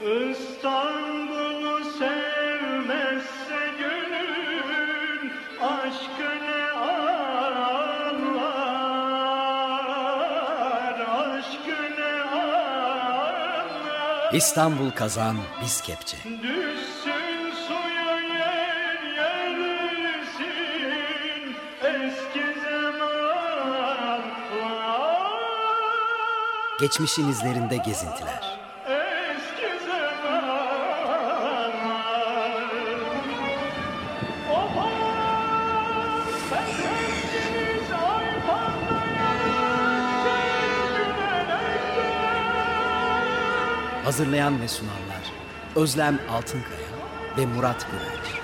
İstanbul'u sevmezse gönül aşkını ağlar, aşkını ağlar. İstanbul kazan biz kepçe. Düşsün suya yer yersin eski zamanlar. Geçmişin izlerinde gezintiler. Hazırlayan ve sunanlar Özlem Altınkaya ve Murat Güvenç.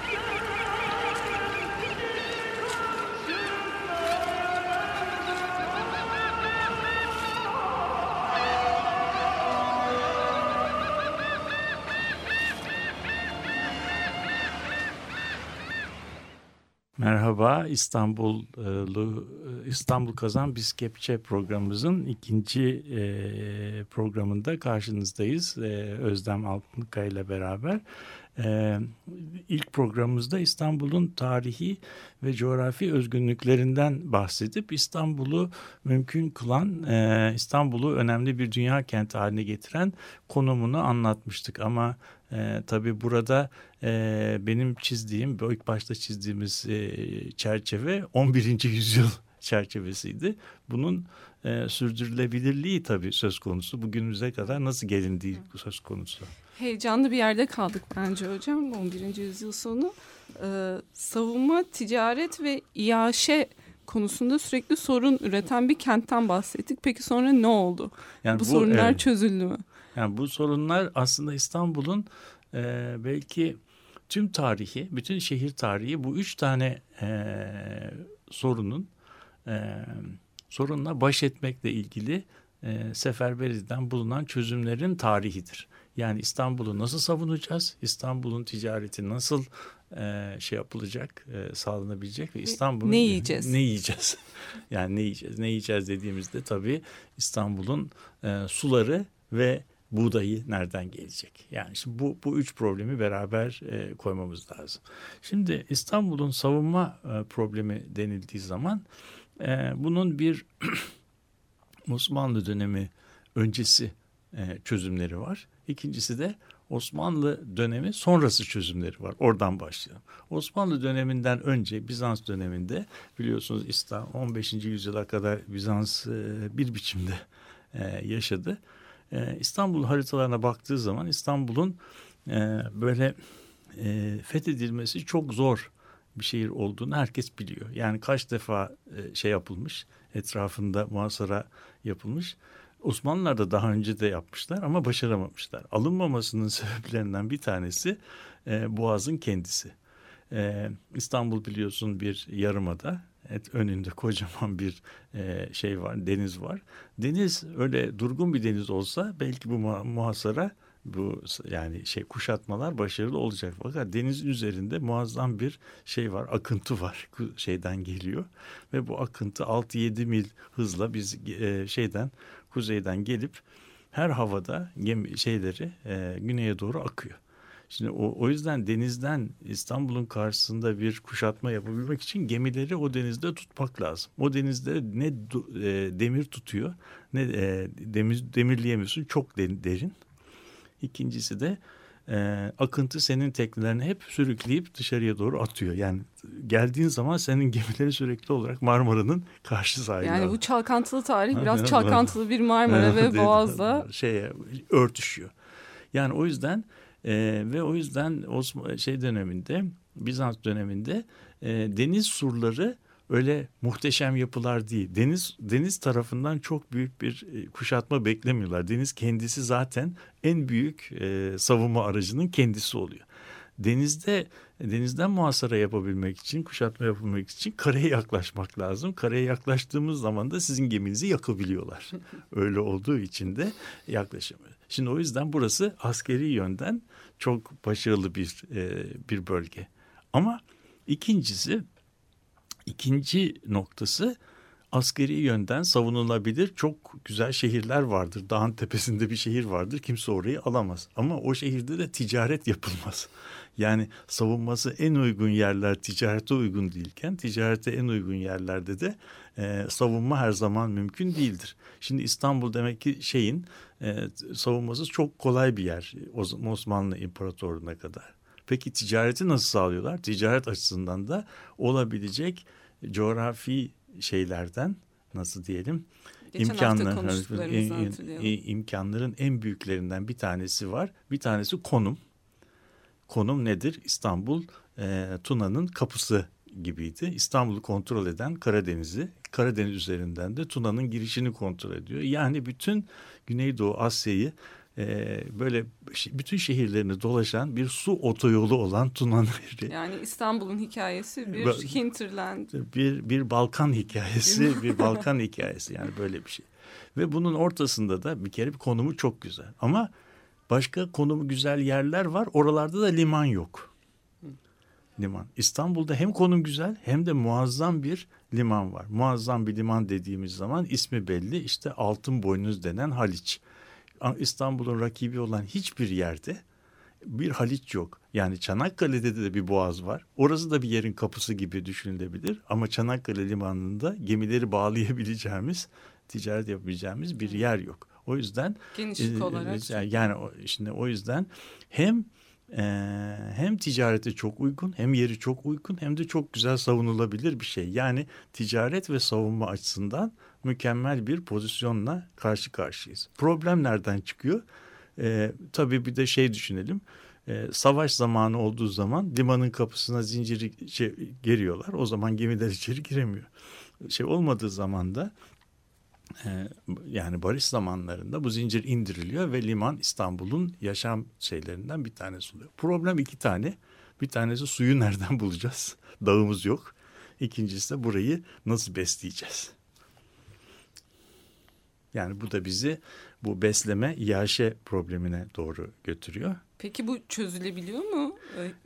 Merhaba İstanbullu İstanbul Kazan Biz Kepçe programımızın ikinci e, programında karşınızdayız e, Özlem Altınkaya ile beraber. E, ilk programımızda İstanbul'un tarihi ve coğrafi özgünlüklerinden bahsedip İstanbul'u mümkün kılan, e, İstanbul'u önemli bir dünya kenti haline getiren konumunu anlatmıştık. Ama e, tabii burada e, benim çizdiğim, ilk başta çizdiğimiz e, çerçeve 11. yüzyıl çerçevesiydi. Bunun e, sürdürülebilirliği tabii söz konusu. Bugünümüze kadar nasıl gelindiği söz konusu. Heyecanlı bir yerde kaldık bence hocam 11. yüzyıl sonu. Ee, savunma, ticaret ve iaşe konusunda sürekli sorun üreten bir kentten bahsettik. Peki sonra ne oldu? Yani bu, sorunlar evet. çözüldü mü? Yani bu sorunlar aslında İstanbul'un e, belki tüm tarihi, bütün şehir tarihi bu üç tane e, sorunun e, sorunla baş etmekle ilgili e, seferberiden bulunan çözümlerin tarihidir. Yani İstanbul'u nasıl savunacağız? İstanbul'un ticareti nasıl e, şey yapılacak, e, sağlanabilecek ve İstanbul'un ne yiyeceğiz? Ne yiyeceğiz? yani ne yiyeceğiz? Ne yiyeceğiz dediğimizde tabii İstanbul'un e, suları ve buğdayı nereden gelecek? Yani şimdi bu bu üç problemi beraber e, koymamız lazım. Şimdi İstanbul'un savunma e, problemi denildiği zaman e, bunun bir Osmanlı dönemi öncesi e, çözümleri var. İkincisi de Osmanlı dönemi sonrası çözümleri var. Oradan başlayalım. Osmanlı döneminden önce Bizans döneminde biliyorsunuz İstanbul 15. yüzyıla kadar Bizans e, bir biçimde e, yaşadı. E, İstanbul haritalarına baktığı zaman İstanbul'un böyle fethedilmesi çok zor bir şehir olduğunu herkes biliyor. Yani kaç defa e, şey yapılmış, etrafında muhasara yapılmış. Osmanlılar da daha önce de yapmışlar ama başaramamışlar. Alınmamasının sebeplerinden bir tanesi e, Boğaz'ın kendisi. E, İstanbul biliyorsun bir yarımada. Evet, önünde kocaman bir e, şey var, deniz var. Deniz öyle durgun bir deniz olsa belki bu muhasara bu yani şey kuşatmalar başarılı olacak. Fakat denizin üzerinde muazzam bir şey var, akıntı var şeyden geliyor ve bu akıntı 6-7 mil hızla biz e, şeyden kuzeyden gelip her havada gemi şeyleri e, güneye doğru akıyor. Şimdi o, o yüzden denizden İstanbul'un karşısında bir kuşatma yapabilmek için gemileri o denizde tutmak lazım. O denizde ne e, demir tutuyor ne e, demir demirleyemiyorsun çok derin. İkincisi de e, akıntı senin teknelerini hep sürükleyip dışarıya doğru atıyor. Yani geldiğin zaman senin gemileri sürekli olarak Marmara'nın karşı sahili. Yani bu çalkantılı tarih biraz çalkantılı bir Marmara ve Boğaz'da şeye örtüşüyor. Yani o yüzden e, ve o yüzden Osman şey döneminde Bizans döneminde e, deniz surları öyle muhteşem yapılar değil. Deniz deniz tarafından çok büyük bir e, kuşatma beklemiyorlar. Deniz kendisi zaten en büyük e, savunma aracının kendisi oluyor. Denizde denizden muhasara yapabilmek için, kuşatma yapabilmek için kareye yaklaşmak lazım. Kareye yaklaştığımız zaman da sizin geminizi yakabiliyorlar. Öyle olduğu için de yaklaşamıyor. Şimdi o yüzden burası askeri yönden çok başarılı bir e, bir bölge. Ama ikincisi ikinci noktası askeri yönden savunulabilir çok güzel şehirler vardır. Dağın tepesinde bir şehir vardır. Kimse orayı alamaz. Ama o şehirde de ticaret yapılmaz. Yani savunması en uygun yerler ticarete uygun değilken ticarete en uygun yerlerde de e, savunma her zaman mümkün değildir. Şimdi İstanbul demek ki şeyin e, savunması çok kolay bir yer Osmanlı İmparatorluğu'na kadar. Peki ticareti nasıl sağlıyorlar? Ticaret açısından da olabilecek coğrafi şeylerden nasıl diyelim Geçen imkanlar, hani, imkanların en büyüklerinden bir tanesi var. Bir tanesi konum. Konum nedir? İstanbul e, Tuna'nın kapısı gibiydi. İstanbul'u kontrol eden Karadeniz'i, Karadeniz üzerinden de Tuna'nın girişini kontrol ediyor. Yani bütün Güneydoğu Asya'yı e, böyle bütün şehirlerini dolaşan bir su otoyolu olan Tuna Nehri. Yani İstanbul'un hikayesi bir hinterland. Bir, bir Balkan hikayesi, bir Balkan hikayesi yani böyle bir şey. Ve bunun ortasında da bir kere bir konumu çok güzel. Ama başka konumu güzel yerler var. Oralarda da liman yok. Liman. İstanbul'da hem konum güzel hem de muazzam bir liman var. Muazzam bir liman dediğimiz zaman ismi belli. İşte Altın Boynuz denen Haliç. İstanbul'un rakibi olan hiçbir yerde bir Haliç yok. Yani Çanakkale'de de bir boğaz var. Orası da bir yerin kapısı gibi düşünülebilir. Ama Çanakkale limanında gemileri bağlayabileceğimiz, ticaret yapabileceğimiz bir yer yok. O yüzden genişlik e, olarak yani şimdi o yüzden hem e, hem ticarete çok uygun hem yeri çok uygun hem de çok güzel savunulabilir bir şey. Yani ticaret ve savunma açısından mükemmel bir pozisyonla karşı karşıyayız. Problem nereden çıkıyor? E, tabii bir de şey düşünelim. E, savaş zamanı olduğu zaman limanın kapısına zinciri şey, geriyorlar. O zaman gemiler içeri giremiyor. Şey olmadığı zaman da e, yani barış zamanlarında bu zincir indiriliyor ve liman İstanbul'un yaşam şeylerinden bir tanesi oluyor. Problem iki tane. Bir tanesi suyu nereden bulacağız? Dağımız yok. İkincisi de burayı nasıl besleyeceğiz? Yani bu da bizi bu besleme iaşe problemine doğru götürüyor. Peki bu çözülebiliyor mu?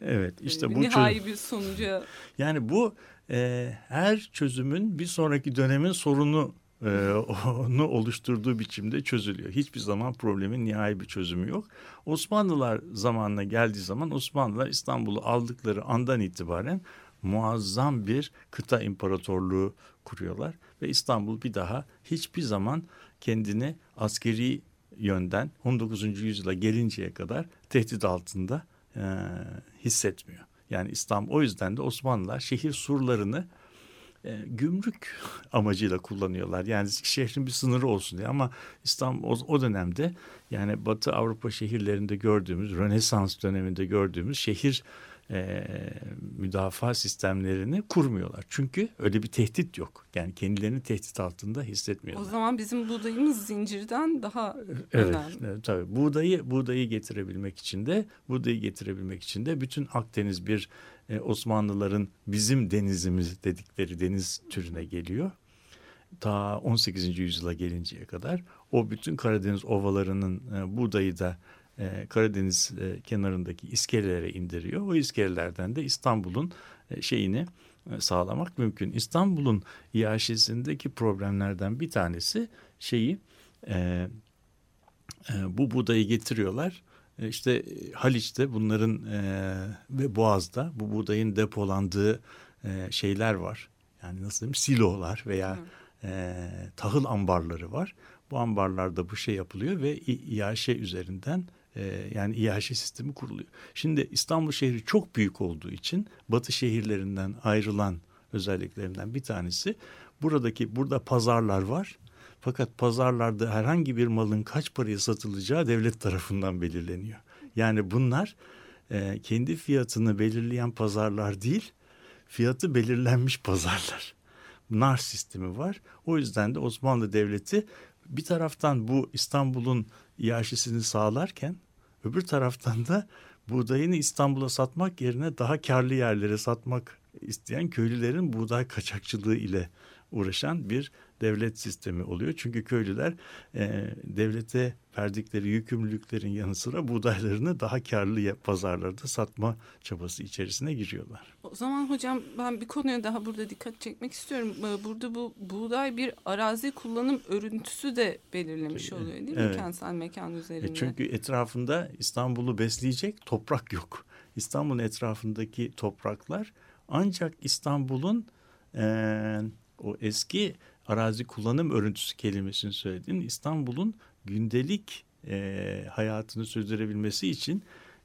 Evet işte bu nihai bir sonuca. Yani bu e, her çözümün bir sonraki dönemin sorunu e, onu oluşturduğu biçimde çözülüyor. Hiçbir zaman problemin nihai bir çözümü yok. Osmanlılar zamanına geldiği zaman Osmanlılar İstanbul'u aldıkları andan itibaren muazzam bir kıta imparatorluğu kuruyorlar ve İstanbul bir daha hiçbir zaman kendini askeri yönden 19. yüzyıla gelinceye kadar tehdit altında e, hissetmiyor. Yani İstanbul o yüzden de Osmanlılar şehir surlarını e, gümrük amacıyla kullanıyorlar. Yani şehrin bir sınırı olsun diye ama İstanbul o, o dönemde yani Batı Avrupa şehirlerinde gördüğümüz Rönesans döneminde gördüğümüz şehir e, müdafaa sistemlerini kurmuyorlar. Çünkü öyle bir tehdit yok. Yani kendilerini tehdit altında hissetmiyorlar. O zaman bizim buğdayımız zincirden daha evet, önemli. Evet, tabii. Buğdayı buğdayı getirebilmek için de buğdayı getirebilmek için de bütün Akdeniz bir e, Osmanlıların bizim denizimiz dedikleri deniz türüne geliyor. Ta 18. yüzyıla gelinceye kadar o bütün Karadeniz ovalarının e, buğdayı da e, Karadeniz e, kenarındaki iskelelere indiriyor. O iskelelerden de İstanbul'un e, şeyini e, sağlamak mümkün. İstanbul'un iaşesindeki problemlerden bir tanesi şeyi e, e, bu buğdayı getiriyorlar. E, işte Haliç'te bunların e, ve Boğaz'da bu buğdayın depolandığı e, şeyler var. Yani nasıl diyeyim silolar veya e, tahıl ambarları var. Bu ambarlarda bu şey yapılıyor ve iaşe üzerinden yani İHŞ sistemi kuruluyor. Şimdi İstanbul şehri çok büyük olduğu için batı şehirlerinden ayrılan özelliklerinden bir tanesi buradaki burada pazarlar var. Fakat pazarlarda herhangi bir malın kaç paraya satılacağı devlet tarafından belirleniyor. Yani bunlar e, kendi fiyatını belirleyen pazarlar değil, fiyatı belirlenmiş pazarlar. Nar sistemi var. O yüzden de Osmanlı Devleti bir taraftan bu İstanbul'un iaşesini sağlarken öbür taraftan da buğdayını İstanbul'a satmak yerine daha karlı yerlere satmak isteyen köylülerin buğday kaçakçılığı ile uğraşan bir devlet sistemi oluyor. Çünkü köylüler e, devlete verdikleri yükümlülüklerin yanı sıra buğdaylarını daha karlı pazarlarda satma çabası içerisine giriyorlar. O zaman hocam ben bir konuya daha burada dikkat çekmek istiyorum. Ee, burada bu buğday bir arazi kullanım örüntüsü de belirlemiş oluyor değil mi evet. kentsel mekan üzerinde? E çünkü etrafında İstanbul'u besleyecek toprak yok. İstanbul'un etrafındaki topraklar ancak İstanbul'un e, o eski arazi kullanım örüntüsü kelimesini söyledin. İstanbul'un gündelik e, hayatını sürdürebilmesi için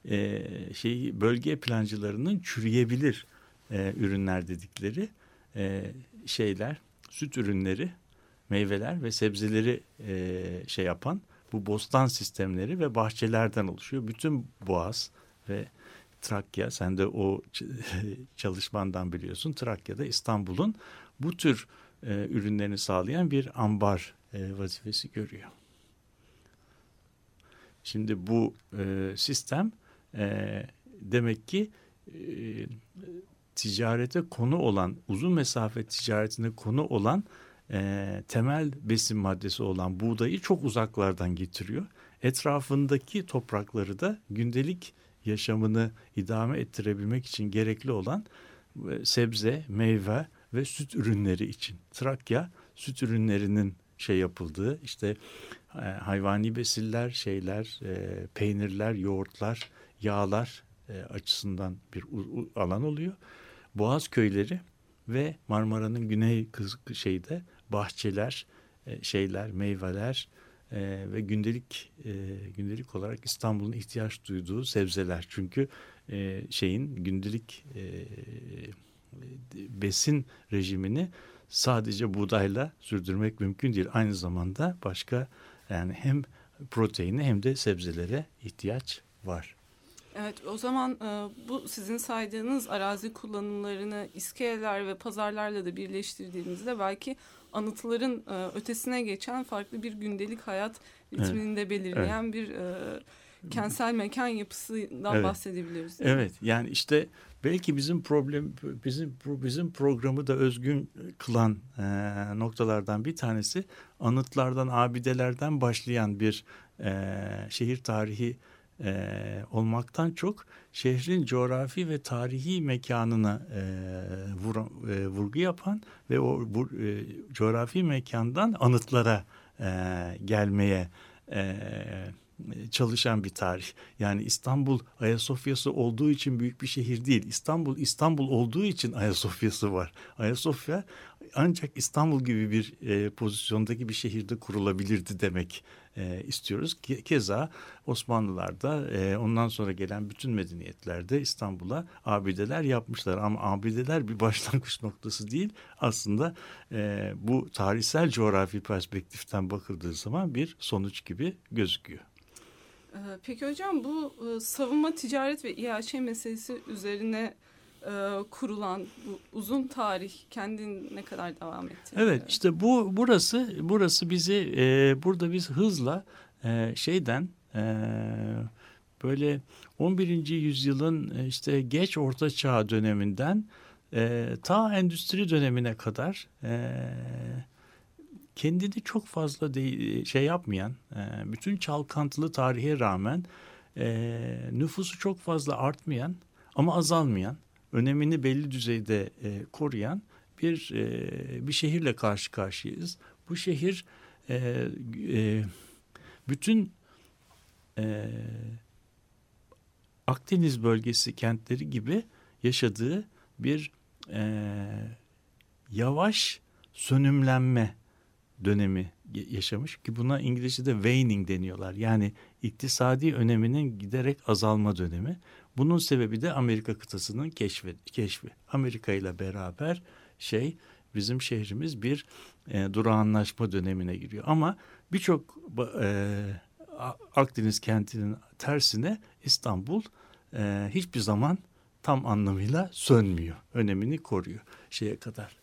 e, şey bölge plancılarının çürüyebilir e, ürünler dedikleri e, şeyler, süt ürünleri, meyveler ve sebzeleri e, şey yapan bu bostan sistemleri ve bahçelerden oluşuyor. Bütün Boğaz ve Trakya, sen de o çalışmandan biliyorsun. Trakya'da İstanbul'un bu tür e, ürünlerini sağlayan bir ambar e, vazifesi görüyor. Şimdi bu e, sistem e, demek ki e, ticarete konu olan, uzun mesafe ticaretine konu olan e, temel besin maddesi olan buğdayı çok uzaklardan getiriyor. Etrafındaki toprakları da gündelik yaşamını idame ettirebilmek için gerekli olan e, sebze, meyve ve süt ürünleri için. Trakya süt ürünlerinin şey yapıldığı işte e, hayvani besiller, şeyler, e, peynirler, yoğurtlar, yağlar e, açısından bir alan oluyor. Boğaz köyleri ve Marmara'nın güney kız şeyde bahçeler, şeyler, meyveler ve gündelik gündelik olarak İstanbul'un ihtiyaç duyduğu sebzeler. Çünkü şeyin gündelik besin rejimini sadece buğdayla sürdürmek mümkün değil. Aynı zamanda başka yani hem proteine hem de sebzelere ihtiyaç var. Evet o zaman e, bu sizin saydığınız arazi kullanımlarını iskeleler ve pazarlarla da birleştirdiğimizde belki anıtların e, ötesine geçen farklı bir gündelik hayat ritmini de belirleyen evet. bir e, kentsel mekan yapısından evet. bahsedebiliriz. Evet yani işte belki bizim problem bizim bizim programı da özgün kılan e, noktalardan bir tanesi anıtlardan abidelerden başlayan bir e, şehir tarihi e, olmaktan çok şehrin coğrafi ve tarihi mekanına e, vur, e, vurgu yapan ve o bu, e, coğrafi mekandan anıtlara e, gelmeye e, çalışan bir tarih. Yani İstanbul Ayasofya'sı olduğu için büyük bir şehir değil. İstanbul İstanbul olduğu için Ayasofya'sı var. Ayasofya ancak İstanbul gibi bir e, pozisyondaki bir şehirde kurulabilirdi demek e, istiyoruz. Keza Osmanlılar'da e, ondan sonra gelen bütün medeniyetlerde İstanbul'a abideler yapmışlar. Ama abideler bir başlangıç noktası değil. Aslında e, bu tarihsel coğrafi perspektiften bakıldığı zaman bir sonuç gibi gözüküyor. Ee, peki hocam bu e, savunma ticaret ve İHŞ meselesi üzerine e, kurulan bu uzun tarih kendin ne kadar devam etti? Evet işte bu burası burası bizi e, burada biz hızla e, şeyden e, böyle 11. yüzyılın e, işte geç orta çağ döneminden e, ta endüstri dönemine kadar e, kendini çok fazla de, şey yapmayan, e, bütün çalkantılı tarihe rağmen e, nüfusu çok fazla artmayan ama azalmayan, önemini belli düzeyde e, koruyan bir e, bir şehirle karşı karşıyayız. Bu şehir e, e, bütün e, Akdeniz bölgesi kentleri gibi yaşadığı bir e, yavaş sönümlenme dönemi yaşamış ki buna İngilizce'de waning deniyorlar. Yani iktisadi öneminin giderek azalma dönemi. Bunun sebebi de Amerika kıtasının keşfi. keşfi. Amerika ile beraber şey bizim şehrimiz bir e, durağanlaşma dönemine giriyor. Ama birçok e, Akdeniz kentinin tersine İstanbul e, hiçbir zaman tam anlamıyla sönmüyor. Önemini koruyor şeye kadar.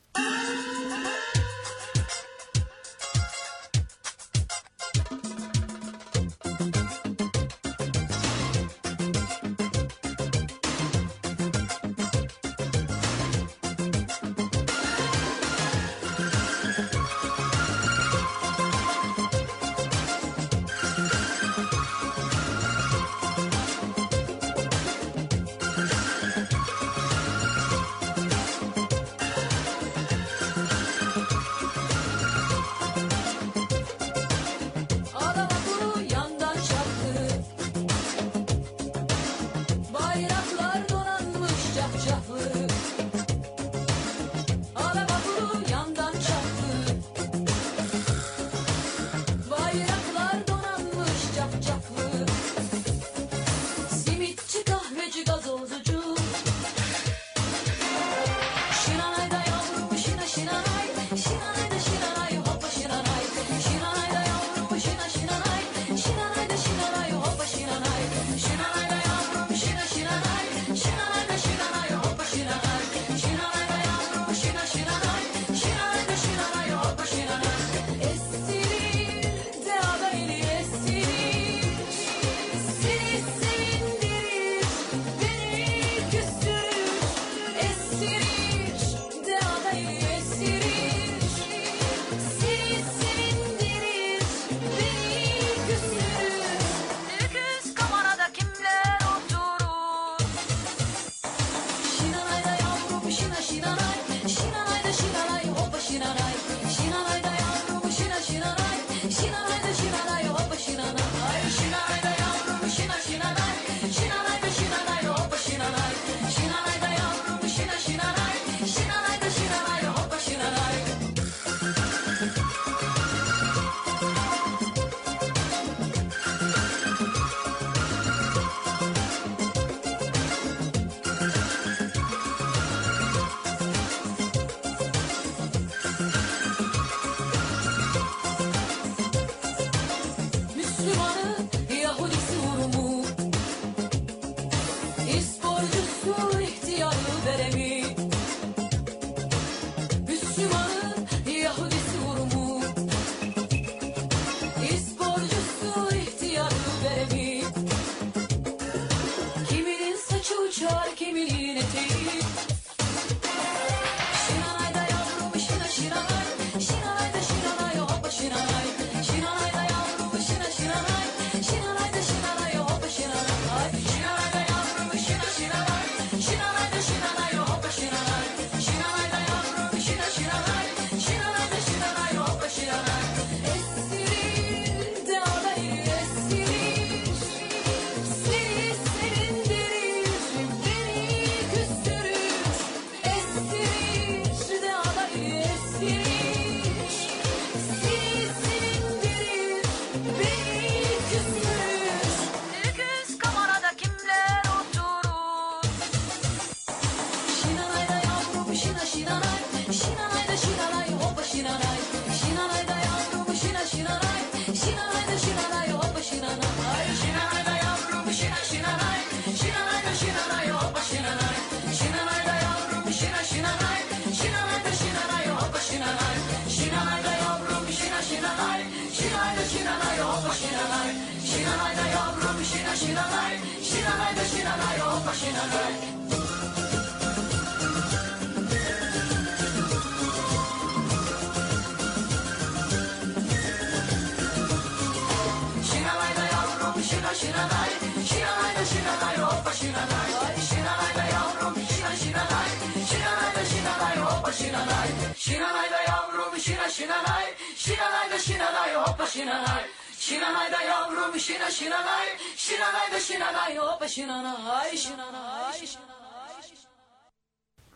Hoppa şinanay Şinanay da yavrum şina şinanay Şinanay da şinanay hoppa şinanay Şinanay şinanay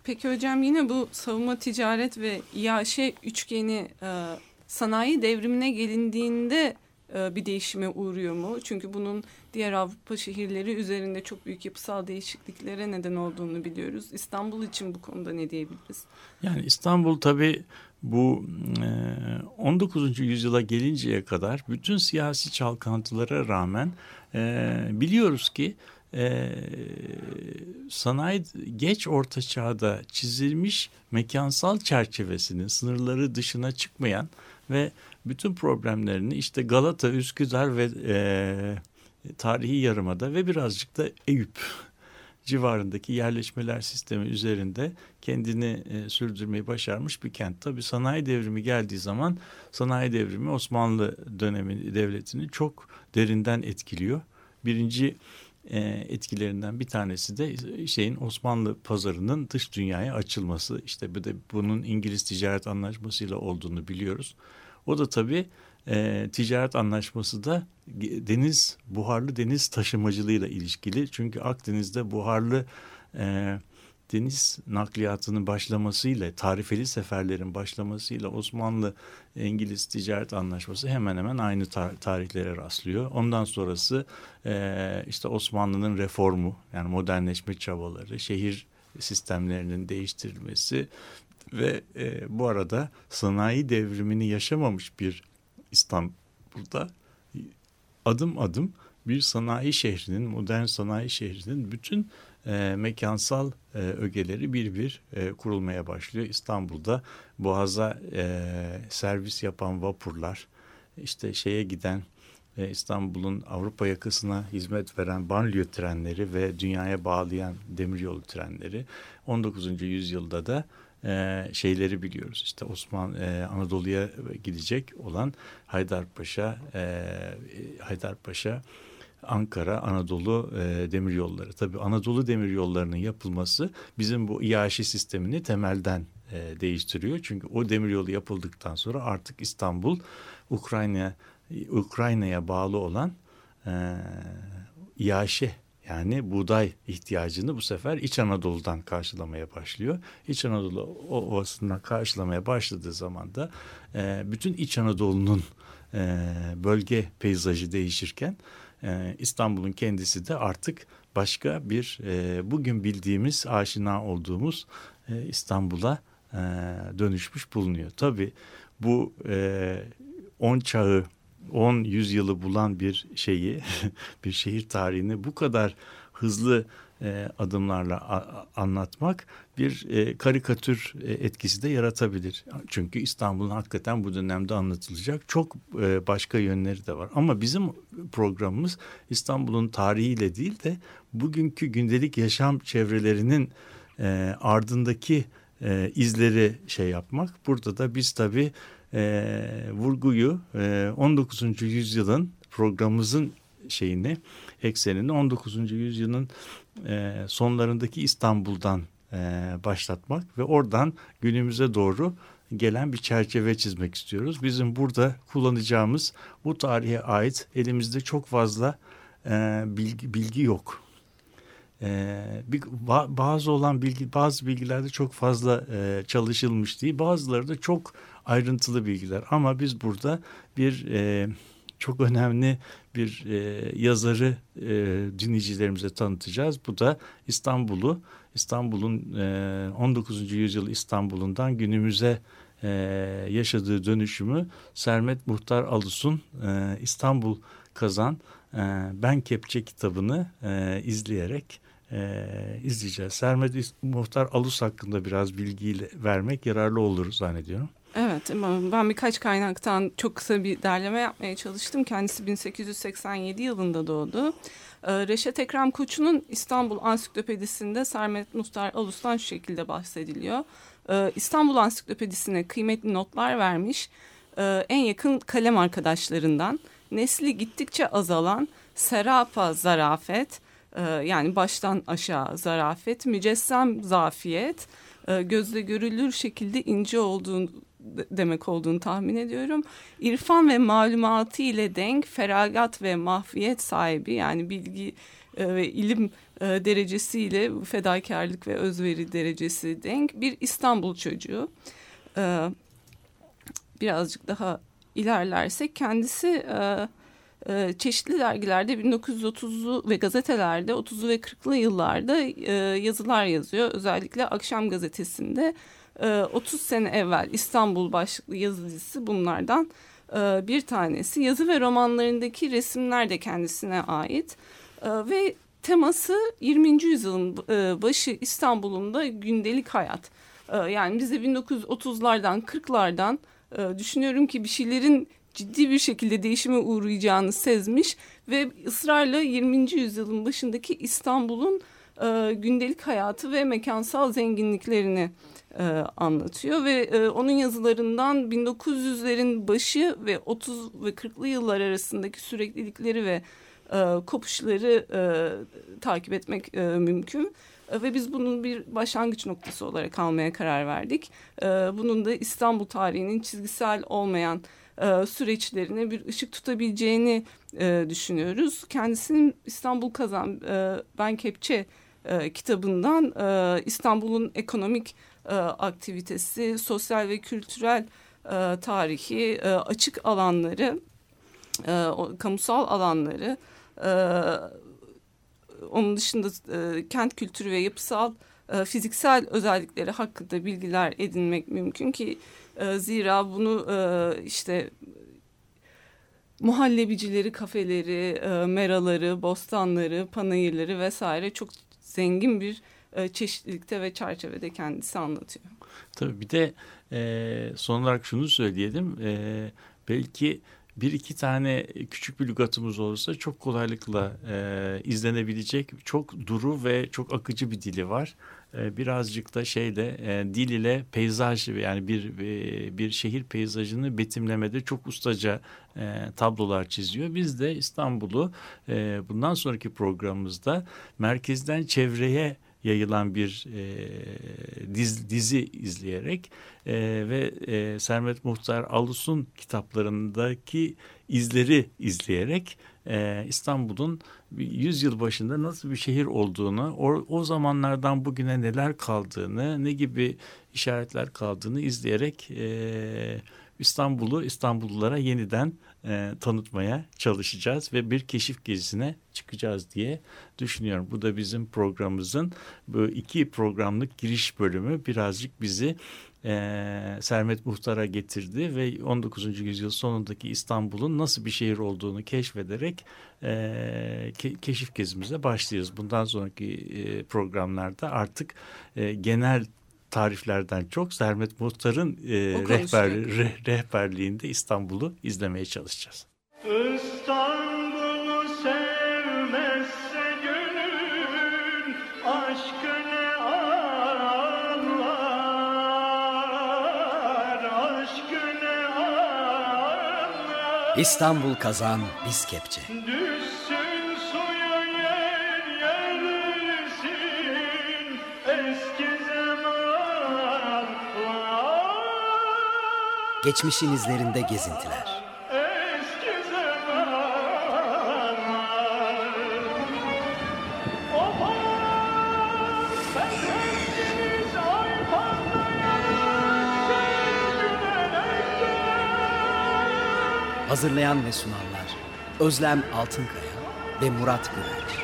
Peki hocam yine bu savunma ticaret ve İAŞ üçgeni e, sanayi devrimine gelindiğinde e, bir değişime uğruyor mu? Çünkü bunun diğer Avrupa şehirleri üzerinde çok büyük yapısal değişikliklere neden olduğunu biliyoruz. İstanbul için bu konuda ne diyebiliriz? Yani İstanbul tabii bu e, 19. yüzyıla gelinceye kadar bütün siyasi çalkantılara rağmen e, biliyoruz ki e, sanayi geç orta çağda çizilmiş mekansal çerçevesinin sınırları dışına çıkmayan ve bütün problemlerini işte Galata, Üsküdar ve e, tarihi yarımada ve birazcık da Eyüp civarındaki yerleşmeler sistemi üzerinde kendini e, sürdürmeyi başarmış bir kent. Tabi sanayi devrimi geldiği zaman sanayi devrimi Osmanlı dönemi devletini çok derinden etkiliyor. Birinci e, etkilerinden bir tanesi de şeyin Osmanlı pazarının dış dünyaya açılması. İşte bir de bunun İngiliz ticaret anlaşmasıyla olduğunu biliyoruz. O da tabii e, ticaret anlaşması da deniz buharlı deniz taşımacılığıyla ilişkili. Çünkü Akdeniz'de buharlı e, deniz nakliyatının başlamasıyla, tarifeli seferlerin başlamasıyla Osmanlı İngiliz ticaret anlaşması hemen hemen aynı tar- tarihlere rastlıyor. Ondan sonrası e, işte Osmanlı'nın reformu yani modernleşme çabaları, şehir sistemlerinin değiştirilmesi ve e, bu arada sanayi devrimini yaşamamış bir İstanbul'da adım adım bir sanayi şehrinin, modern sanayi şehrinin bütün e, mekansal e, ögeleri bir bir e, kurulmaya başlıyor. İstanbul'da Boğaz'a e, servis yapan vapurlar, işte şeye giden e, İstanbul'un Avrupa yakasına hizmet veren banliyö trenleri ve dünyaya bağlayan demiryolu trenleri 19. yüzyılda da e, şeyleri biliyoruz. İşte Osman e, Anadolu'ya gidecek olan Haydarpaşa, e, Haydarpaşa, Ankara, Anadolu e, demir yolları. Tabii Anadolu demir yollarının yapılması bizim bu İAŞi sistemini temelden e, değiştiriyor. Çünkü o demir yolu yapıldıktan sonra artık İstanbul Ukrayna Ukrayna'ya bağlı olan e, İAŞi yani buğday ihtiyacını bu sefer İç Anadolu'dan karşılamaya başlıyor. İç Anadolu Ovası'ndan karşılamaya başladığı zaman da e, bütün İç Anadolu'nun e, bölge peyzajı değişirken e, İstanbul'un kendisi de artık başka bir bugün bildiğimiz aşina olduğumuz İstanbul'a dönüşmüş bulunuyor. Tabii bu e, on çağı 10 yüzyılı bulan bir şeyi, bir şehir tarihini bu kadar hızlı e, adımlarla a, anlatmak bir e, karikatür e, etkisi de yaratabilir. Çünkü İstanbul'un hakikaten bu dönemde anlatılacak çok e, başka yönleri de var. Ama bizim programımız İstanbul'un tarihiyle değil de bugünkü gündelik yaşam çevrelerinin e, ardındaki e, izleri şey yapmak. Burada da biz tabii e, vurguyu e, 19. yüzyılın programımızın şeyini eksenini 19. yüzyılın e, sonlarındaki İstanbul'dan e, başlatmak ve oradan günümüze doğru gelen bir çerçeve çizmek istiyoruz. Bizim burada kullanacağımız bu tarihe ait elimizde çok fazla e, bilgi, bilgi yok. E, bir, bazı olan bilgi bazı bilgilerde çok fazla e, çalışılmış değil. Bazıları da çok ayrıntılı bilgiler. Ama biz burada bir e, çok önemli bir e, yazarı e, dinleyicilerimize tanıtacağız. Bu da İstanbul'u, İstanbul'un e, 19. yüzyıl İstanbul'undan günümüze e, yaşadığı dönüşümü Sermet Muhtar Alus'un e, İstanbul Kazan e, Ben Kepçe kitabını e, izleyerek e, izleyeceğiz. Sermet Muhtar Alus hakkında biraz bilgiyle vermek yararlı olur zannediyorum. Evet ben birkaç kaynaktan çok kısa bir derleme yapmaya çalıştım. Kendisi 1887 yılında doğdu. E, Reşat Ekrem Koçu'nun İstanbul Ansiklopedisi'nde Sermet Muhtar Alus'tan şu şekilde bahsediliyor. E, İstanbul Ansiklopedisi'ne kıymetli notlar vermiş. E, en yakın kalem arkadaşlarından nesli gittikçe azalan serapa zarafet yani baştan aşağı zarafet, mücessem zafiyet, gözle görülür şekilde ince olduğunu demek olduğunu tahmin ediyorum. İrfan ve malumatı ile denk, feragat ve mahfiyet sahibi yani bilgi e, ve ilim e, derecesiyle fedakarlık ve özveri derecesi denk bir İstanbul çocuğu. E, birazcık daha ilerlersek kendisi çeşitli dergilerde 1930'lu ve gazetelerde 30'lu ve 40'lı yıllarda yazılar yazıyor. Özellikle Akşam Gazetesi'nde e, 30 sene evvel İstanbul başlıklı yazı dizisi bunlardan e, bir tanesi. Yazı ve romanlarındaki resimler de kendisine ait e, ve teması 20. yüzyılın e, başı İstanbul'un gündelik hayat. Yani biz de 1930'lardan 40'lardan e, düşünüyorum ki bir şeylerin ciddi bir şekilde değişime uğrayacağını sezmiş ve ısrarla 20. yüzyılın başındaki İstanbul'un gündelik hayatı ve mekansal zenginliklerini e, anlatıyor ve e, onun yazılarından 1900'lerin başı ve 30 ve 40'lı yıllar arasındaki süreklilikleri ve e, kopuşları e, takip etmek e, mümkün. E, ve biz bunun bir başlangıç noktası olarak almaya karar verdik. E, bunun da İstanbul tarihinin çizgisel olmayan e, süreçlerine bir ışık tutabileceğini düşünüyoruz. Kendisinin İstanbul Kazan e, Ben Kepçe kitabından İstanbul'un ekonomik e, aktivitesi, sosyal ve kültürel e, tarihi, e, açık alanları, kamusal alanları, onun dışında kent kültürü ve yapısal fiziksel özellikleri hakkında bilgiler edinmek mümkün ki zira bunu işte muhallebicileri, kafeleri, meraları, bostanları, panayırları vesaire çok zengin bir e, çeşitlilikte ve çerçevede kendisi anlatıyor. Tabii bir de e, son olarak şunu söyleyelim. E, belki bir iki tane küçük bir lügatımız olursa çok kolaylıkla e, izlenebilecek çok duru ve çok akıcı bir dili var. E, birazcık da şeyde e, dil ile peyzaj yani bir bir, bir şehir peyzajını betimlemede çok ustaca e, tablolar çiziyor. Biz de İstanbul'u e, bundan sonraki programımızda merkezden çevreye yayılan bir e, diz, dizi izleyerek e, ve e, Sermet Muhtar Alus'un kitaplarındaki izleri izleyerek e, İstanbul'un 100 yıl başında nasıl bir şehir olduğunu, o, o zamanlardan bugüne neler kaldığını, ne gibi işaretler kaldığını izleyerek e, İstanbul'u İstanbullulara yeniden e, tanıtmaya çalışacağız ve bir keşif gezisine çıkacağız diye düşünüyorum. Bu da bizim programımızın bu iki programlık giriş bölümü birazcık bizi e, Sermet Muhtar'a getirdi ve 19. yüzyıl sonundaki İstanbul'un nasıl bir şehir olduğunu keşfederek e, ke, keşif gezimize başlıyoruz. Bundan sonraki e, programlarda artık e, genel tariflerden çok Sermet Muhtar'ın e, rehber, re, rehberliğinde İstanbul'u izlemeye çalışacağız. İstanbul'u sevmezse gönül aşkı ne anlar, aşkı ne anlar. İstanbul kazan biz kepçe. Düşsün Geçmişin izlerinde gezintiler. Hazırlayan ve sunanlar Özlem Altınkaya ve Murat Güvenç.